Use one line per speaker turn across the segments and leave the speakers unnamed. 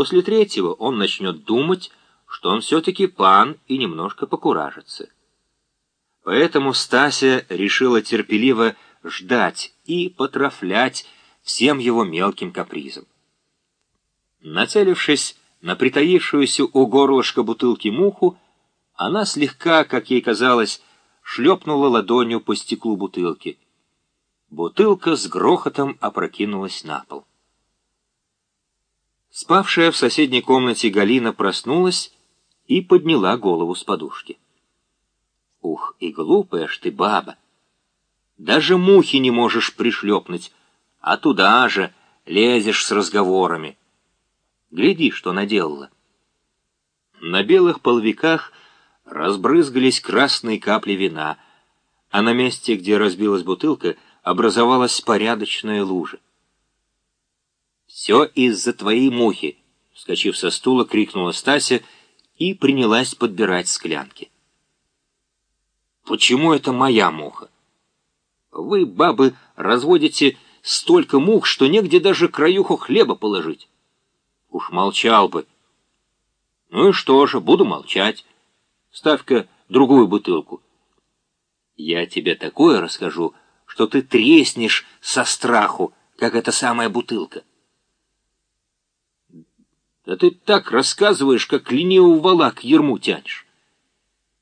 После третьего он начнет думать, что он все-таки пан и немножко покуражится. Поэтому Стася решила терпеливо ждать и потрафлять всем его мелким капризом. Нацелившись на притаившуюся у горлышка бутылки муху, она слегка, как ей казалось, шлепнула ладонью по стеклу бутылки. Бутылка с грохотом опрокинулась на пол. Спавшая в соседней комнате Галина проснулась и подняла голову с подушки. Ух, и глупая ж ты баба! Даже мухи не можешь пришлепнуть, а туда же лезешь с разговорами. Гляди, что наделала. На белых половиках разбрызгались красные капли вина, а на месте, где разбилась бутылка, образовалась порядочная лужа. «Все из-за твоей мухи!» — вскочив со стула, крикнула Стася и принялась подбирать склянки. «Почему это моя муха? Вы, бабы, разводите столько мух, что негде даже краюху хлеба положить. Уж молчал бы. Ну и что же, буду молчать. Ставь-ка другую бутылку. Я тебе такое расскажу, что ты треснешь со страху, как эта самая бутылка. Да ты так рассказываешь, как ленивый вала к ерму тянешь.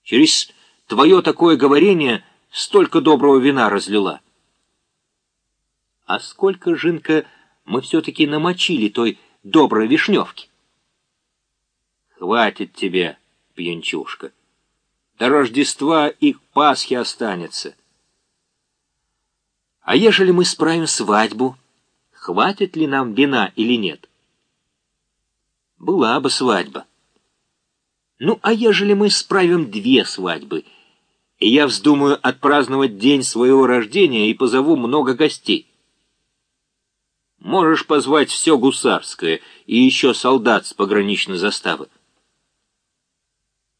Через твое такое говорение столько доброго вина разлила. А сколько, Жинка, мы все-таки намочили той доброй вишневки? Хватит тебе, пьянчушка. До Рождества и к Пасхе останется. А ежели мы справим свадьбу, хватит ли нам вина или нет? Была бы свадьба. Ну, а ежели мы справим две свадьбы, и я вздумаю отпраздновать день своего рождения и позову много гостей? Можешь позвать все гусарское и еще солдат с пограничной заставы.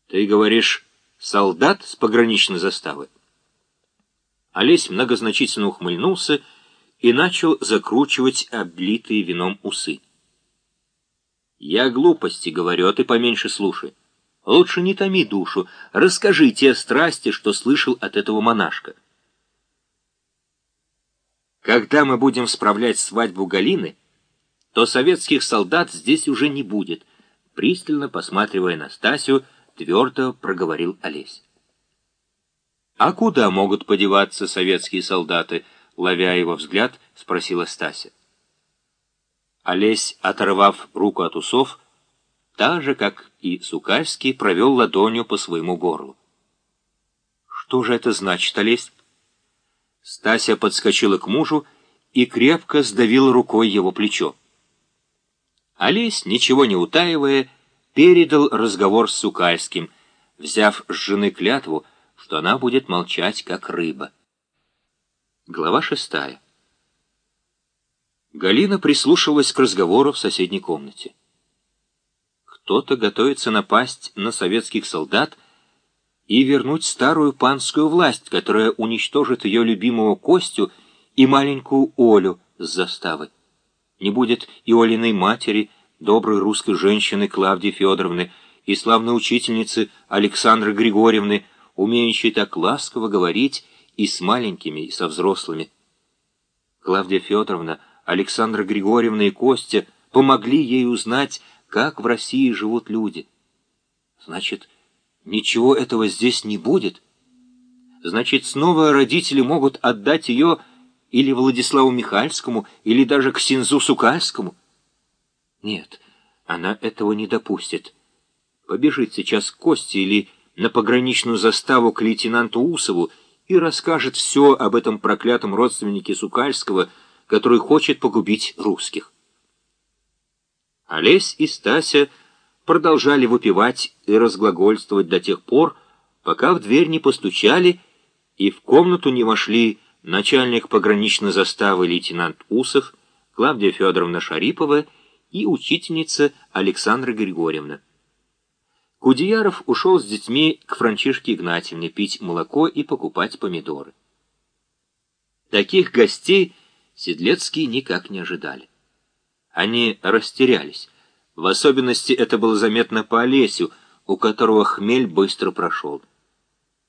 Ты говоришь, солдат с пограничной заставы? Олесь многозначительно ухмыльнулся и начал закручивать облитые вином усы. Я глупости говорю, а ты поменьше слушай. Лучше не томи душу, расскажи те страсти, что слышал от этого монашка. Когда мы будем справлять свадьбу Галины, то советских солдат здесь уже не будет, пристально посматривая на Стасю, твердо проговорил Олесь. «А куда могут подеваться советские солдаты?» Ловя его взгляд, спросила Стася. Олесь, оторвав руку от усов, так же, как и Сукальский, провел ладонью по своему горлу. «Что же это значит, Олесь?» Стася подскочила к мужу и крепко сдавила рукой его плечо. Олесь, ничего не утаивая, передал разговор с Сукальским, взяв с жены клятву, что она будет молчать, как рыба. Глава шестая. Галина прислушивалась к разговору в соседней комнате. Кто-то готовится напасть на советских солдат и вернуть старую панскую власть, которая уничтожит ее любимого Костю и маленькую Олю с заставы. Не будет и Олиной матери, доброй русской женщины Клавдии Федоровны и славной учительницы Александры Григорьевны, умеющей так ласково говорить и с маленькими, и со взрослыми. Клавдия Федоровна — Александра Григорьевна и Костя помогли ей узнать, как в России живут люди. Значит, ничего этого здесь не будет? Значит, снова родители могут отдать ее или Владиславу Михальскому, или даже к Сукальскому? Нет, она этого не допустит. Побежит сейчас к Косте или на пограничную заставу к лейтенанту Усову и расскажет все об этом проклятом родственнике Сукальского, который хочет погубить русских. Олесь и Стася продолжали выпивать и разглагольствовать до тех пор, пока в дверь не постучали и в комнату не вошли начальник пограничной заставы лейтенант Усов, Клавдия Федоровна Шарипова и учительница Александра Григорьевна. Кудеяров ушел с детьми к Франчишке Игнатьевне пить молоко и покупать помидоры. Таких гостей Седлецкие никак не ожидали. Они растерялись. В особенности это было заметно по Олесю, у которого хмель быстро прошел.